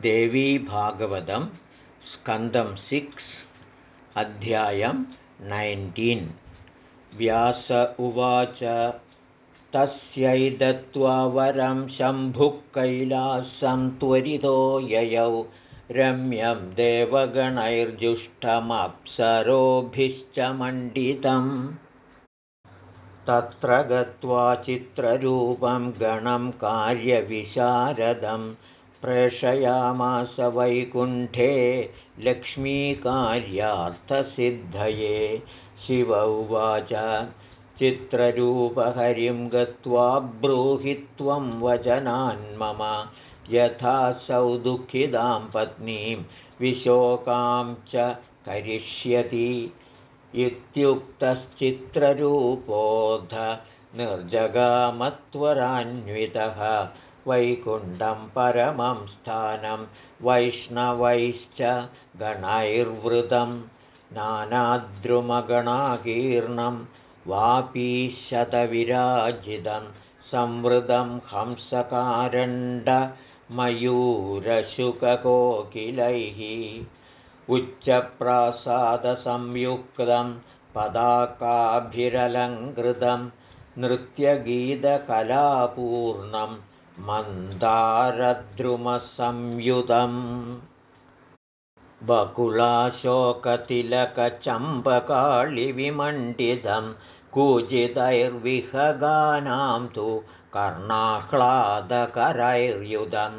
देवीभागवतं स्कन्दं सिक्स् अध्यायं नैन्टीन्। व्यास उवाच तस्यै दत्त्वा वरं शम्भुः कैलासं त्वरितो ययौ। रम्यं देवगणैर्जुष्टमप्सरोभिश्च मण्डितम् तत्र गत्वा चित्ररूपं गणं कार्यविशारदम् प्रेषयामास वैकुण्ठे लक्ष्मीकार्यार्थसिद्धये। शिव उवाच चित्ररूपहरिं गत्वा ब्रूहि त्वं वचनान्मम यथा सौ दुःखितां पत्नीं विशोकां च करिष्यति। इत्युक्तश्चित्ररूपोऽध निर्जगामत्वरान्वितः वैकुण्ठं परमं स्थानं वैष्णवैश्च गणैर्वृतं नानाद्रुमगणाकीर्णं वापीशतविराजितं संवृतं हंसकारण्डमयूरशुककोकिलैः उच्चप्रासादसंयुक्तं पदाकाभिरलङ्कृतं नृत्यगीतकलापूर्णं मन्दारद्रुमसंयुतम् बकुलाशोकतिलकचम्पकाळिविमण्डितं कूजितैर्विहगानां तु कर्णाह्लादकरैर्युधं।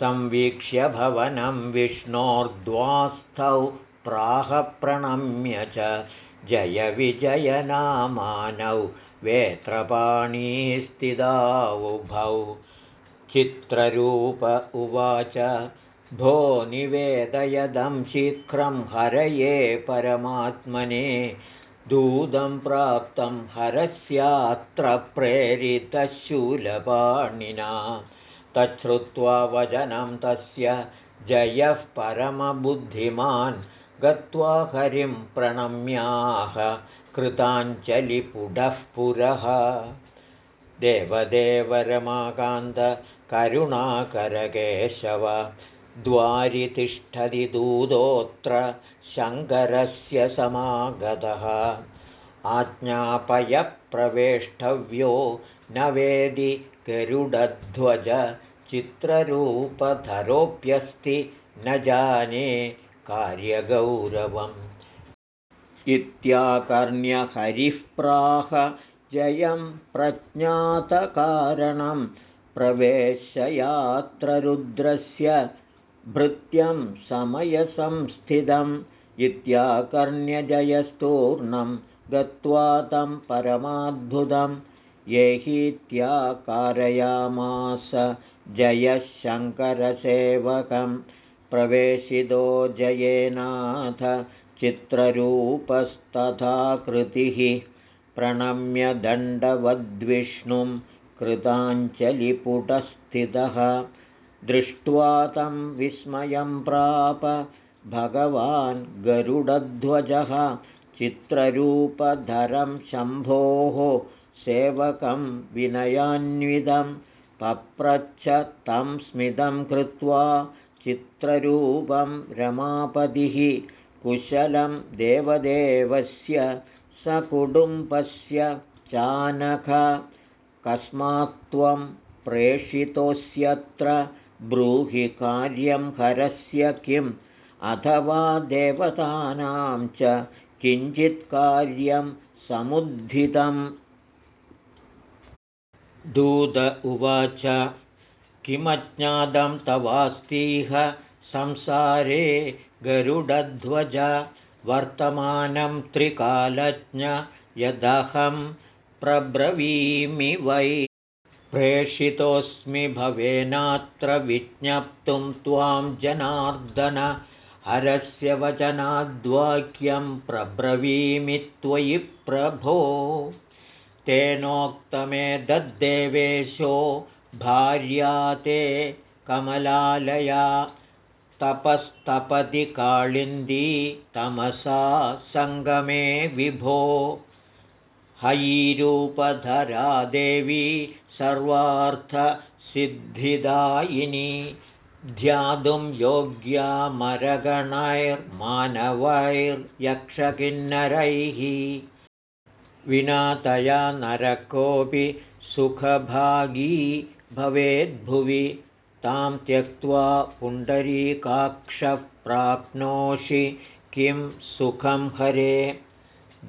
संवीक्ष्य भवनं विष्णोर्द्वास्थौ प्राहप्रणम्य च जय विजयनामानौ वेत्रपाणीस्थितावुभौ चित्ररूप उवाच भो निवेदयदं शीघ्रं हरये परमात्मने दूतं प्राप्तं हरस्यात्र प्रेरितशूलपाणिना। तच्छ्रुत्वा वचनं तस्य जयः परमबुद्धिमान् गत्वा हरिं प्रणम्याः कृताञ्जलिपुडः पुरः। देवदेवरमाकान्तकरुणाकरकेशव द्वारि तिष्ठति दूतोऽत्र शङ्करस्य समागतः। आज्ञापयप्रवेष्टव्यो न वेदि गरुडध्वज चित्ररूपधरोऽप्यस्ति न जाने कार्यगौरवम्। इत्याकर्ण्यहरिः प्राह जयं प्रज्ञातकारणं प्रवेशयात्ररुद्रस्य भृत्यं समयसंस्थितम् इत्याकर्ण्यजयस्तूर्णं गत्वा तं परमाद्भुतं येहीत्याकारयामास जयः शङ्करसेवकं प्रवेशितो जयेनाथ चित्ररूपस्तथाकृतिः प्रणम्य दण्डवद्विष्णुं कृताञ्जलिपुटस्थितः दृष्ट्वा तं विस्मयं प्राप। भगवान् गरुडध्वजः चित्ररूपधरं शम्भोः सेवकं विनयान्वितं पप्रच्छ तं स्मितं कृत्वा चित्ररूपं रमापतिः कुशलं देवदेवस्य सकुटुम्बस्य चानख कस्मात्त्वं प्रेषितोऽस्यत्र ब्रूहि कार्यं हरस्य किम्? अथवा देवतानां च किञ्चित्कार्यं समुद्धितम्? दूत उवाच किमज्ञातं तवास्तीह संसारे गरुडध्वज वर्तमानं त्रिकालज्ञ यदहं प्रब्रवीमि वै। प्रेषितोऽस्मि भवेनात्र विज्ञप्तुं त्वां जनार्दन। हरस्य वचनाद्वाक्यं प्रब्रवीमि त्वयि प्रभो। तेनोक्तमेतद्देवेशो भार्या ते कमलालया। तपस्तपति काळिन्दी तमसा सङ्गमे विभो हयीरूपधरा देवी सर्वार्थसिद्धिदायिनी ध्यातुं योग्यामरगणैर्मानवैर्यक्षकिन्नरैः विना तया नरकोऽपि सुखभागी भवेद्भुवि तां त्यक्त्वा पुण्डरीकाक्षः प्राप्नोषि किं सुखं हरे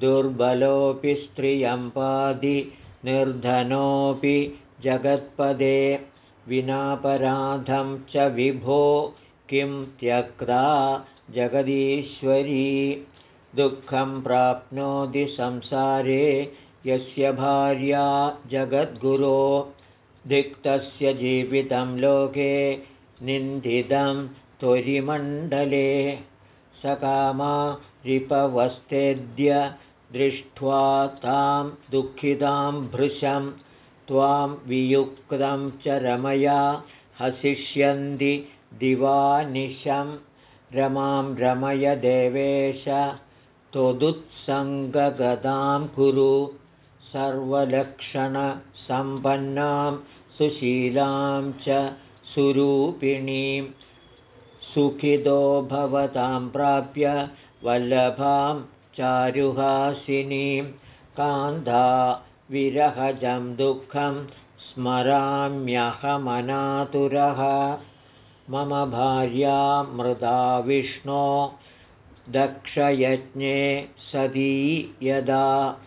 दुर्बलोऽपि स्त्रियम्पादि निर्धनोऽपि जगत्पदे विनापराधं च विभो किं त्यक्ता जगदीश्वरी। दुःखं प्राप्नोति संसारे यस्य भार्या जगद्गुरो। दिक्तस्य जीवितं लोके निन्दितं त्वरिमण्डले। सकामा रिपवस्तेद्य दृष्ट्वा तां दुःखितां भृशं त्वां वियुक्तं च रमया हसिष्यन्ति दिवानिशं। रमां रमय देवेश त्वदुत्सङ्गगदां कुरु। सर्वलक्षणसम्पन्नां सुशीलां च सुरूपिणीं। सुखितो भवतां प्राप्य वल्लभां चारुहासिनीं कान्धा विरहजं दुःखं स्मराम्यहमनातुरः। मम भार्या मृदा विष्णो दक्षयज्ञे सदी यदा।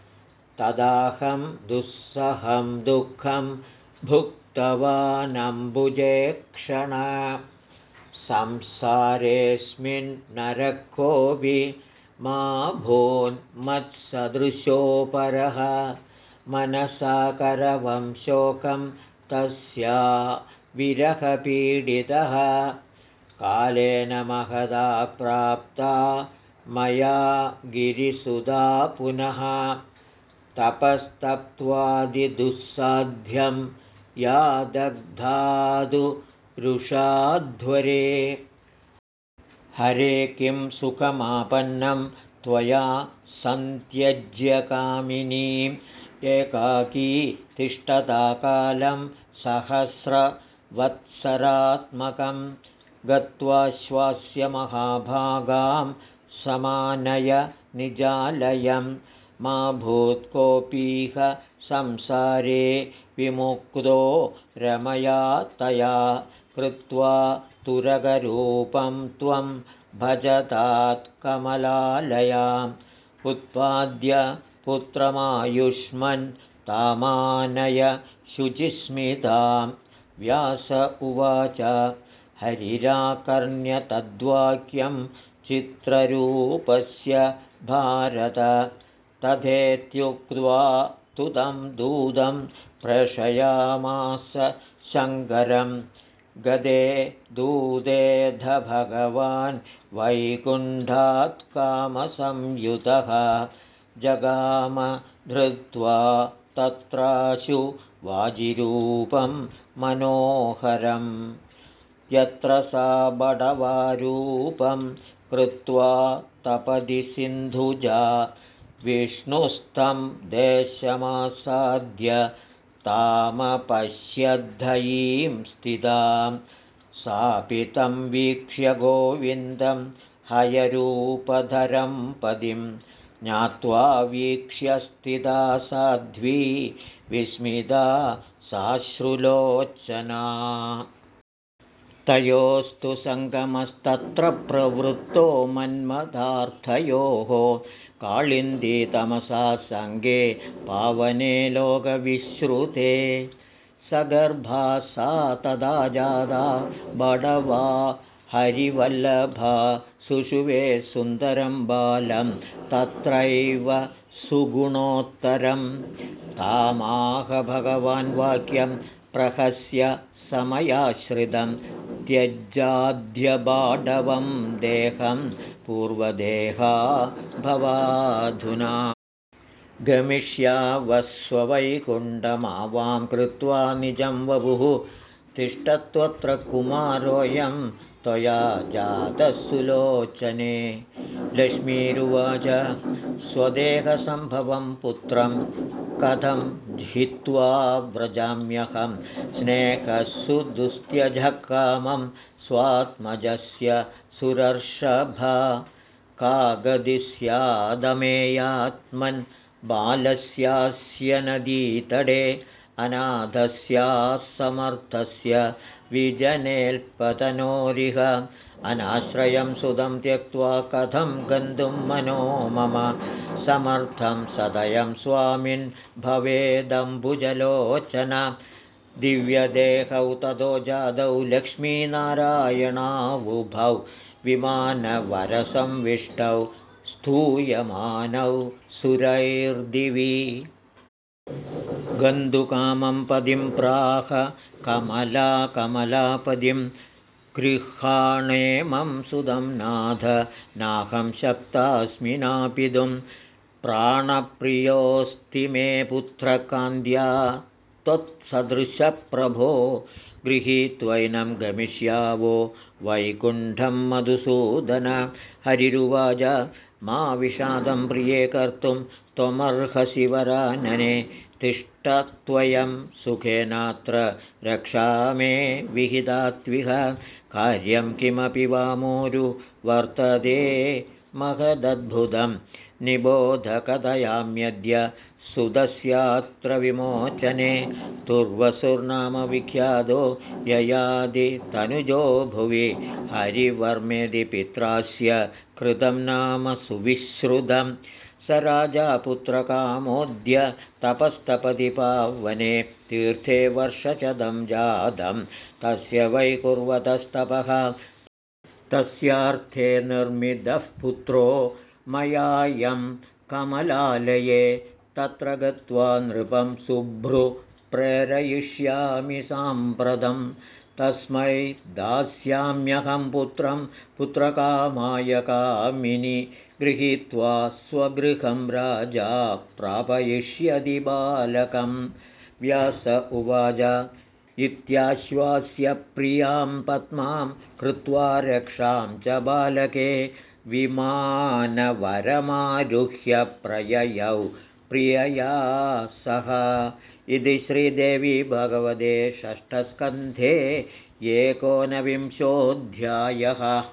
तदाहं दुःसहं दुःखं भुक्तवानम्बुजेक्षण संसारेऽस्मिन् नरकोऽपि मा भून्मत्सदृशोपरः मनसाकरवं शोकं तस्या विरहपीडितः। कालेन महदा प्राप्ता मया गिरिसुधा पुनः। तपस्तप्त्वादिदुःसाध्यं या दग्धादु रुषाध्वरे हरे किं सुखमापन्नं त्वया सन्त्यज्यकामिनीम् एकाकी तिष्ठताकालं सहस्रवत्सरात्मकं गत्वा श्वास्य महाभागां समानय निजालयं। मा भूत्कोऽपीह संसारे विमुक्तो रमया तया कृत्वा तुरगरूपं त्वं भजतात् कमलालयाम् उत्पाद्य पुत्रमायुष्मन् तामानय शुचिस्मितां। व्यास उवाच हरिराकर्ण्यतद्वाक्यं चित्ररूपस्य भारत। तथेत्युक्त्वा तुदं दूदं प्रशयामास शङ्करं गदे दूदेध भगवान् वैकुण्ठात् कामसंयुतः। जगाम धृत्वा तत्राशु वाजिरूपं मनोहरं। यत्र सा बडवारूपं कृत्वा तपदि सिन्धुजा। विष्णुस्थं देशमासाद्य तामपश्यद्धयीं स्थितां। सापितं वीक्ष्य गोविन्दं हयरूपधरं पदिं। ज्ञात्वा वीक्ष्य स्थिता साध्वी विस्मिता साश्रुलोचना तयोस्तु सङ्गमस्तत्र प्रवृत्तो मन्मथार्थयोः काळिन्दीतमसा सङ्गे पावने लोकविश्रुते। सगर्भा सा तदा जादा बडवा हरिवल्लभा सुषुवे सुन्दरं बालं तत्रैव सुगुणोत्तरं। तामाह भगवान् वाक्यं प्रहस्य समयाश्रितं त्यज्जाध्यबाडवं देहं पूर्वदेहा भवाधुना। गमिष्यावस्ववैकुण्ठमावां कृत्वा निजं वपुः तिष्ठत्वत्र कुमारोऽयं त्वया जातः सुलोचने लक्ष्मीरुवाच स्वदेहसम्भवं पुत्रं कथं हित्वा व्रजाम्यहं स्नेहसुदुस्त्यजकामं स्वात्मजस्य सुरर्षभा। कागदिस्यादमेयात्मन् बालस्यास्य नदीतडे अनाथस्याः समर्थस्य विजनेल्पतनोरिह। अनाश्रयं सुदं त्यक्त्वा कथं गन्तुं मनो मम समर्थं। सदयं स्वामिन् भवेदम्बुजलोचन दिव्यदेहौ ततो जादौ लक्ष्मीनारायणावुभौ विमानवरसंविष्टौ स्तूयमानौ सुरैर्दिवि। गन्धुकामं पदिं प्राह कमला कमलापदिं गृहाणेमं सुदं नाथ नाहं शक्तास्मि नापितुं प्राणप्रियोऽस्ति मे पुत्रकान्द्या त्वत्सदृशप्रभो गृहीत्वैनं गमिष्यावो वैकुण्ठं मधुसूदन। हरिरुवाच मा विषादं प्रिये कर्तुं त्वमर्हशिवरानने तिष्ठत्वयं सुखेनात्र रक्षा मे विहितात्विह। कार्यं किमपि वामोरु वर्तते महदद्भुतं निबोधकथयाम्यद्य सुदस्यात्र विमोचने विख्यातो ययादितनुजो भुवि हरिवर्मेदि पित्रास्य कृतं नाम सुविश्रुतं। स राजापुत्रकामोद्य तपस्तपति पावने तीर्थे वर्षचदं जातं। तस्य वै कुर्वतस्तपः। तस्यार्थे निर्मितः पुत्रो मयायं कमलालये तत्र गत्वा नृपं शुभ्रु प्रेरयिष्यामि साम्प्रतं। तस्मै दास्याम्यहं पुत्रं पुत्रकामाय कामिनि गृहीत्वा स्वगृहं राजा प्रापयिष्यति बालकं व्यास उवाच इत्याश्वास्य प्रियां पद्मां कृत्वा रक्षां च बालके विमानवरमारुह्य प्रययौ प्रियया सह। इति श्रीदेवी भगवते षष्ठस्कन्धे एकोनविंशोऽध्यायः